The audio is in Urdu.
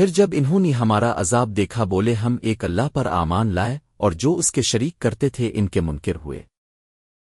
پھر جب انہوں نے ہمارا عذاب دیکھا، بولے، ہم ایک اللہ پر آمان لائے اور جو اس کے شریک کرتے تھے، ان کے منکر ہوئے۔